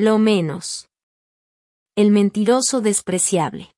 Lo menos. El mentiroso despreciable.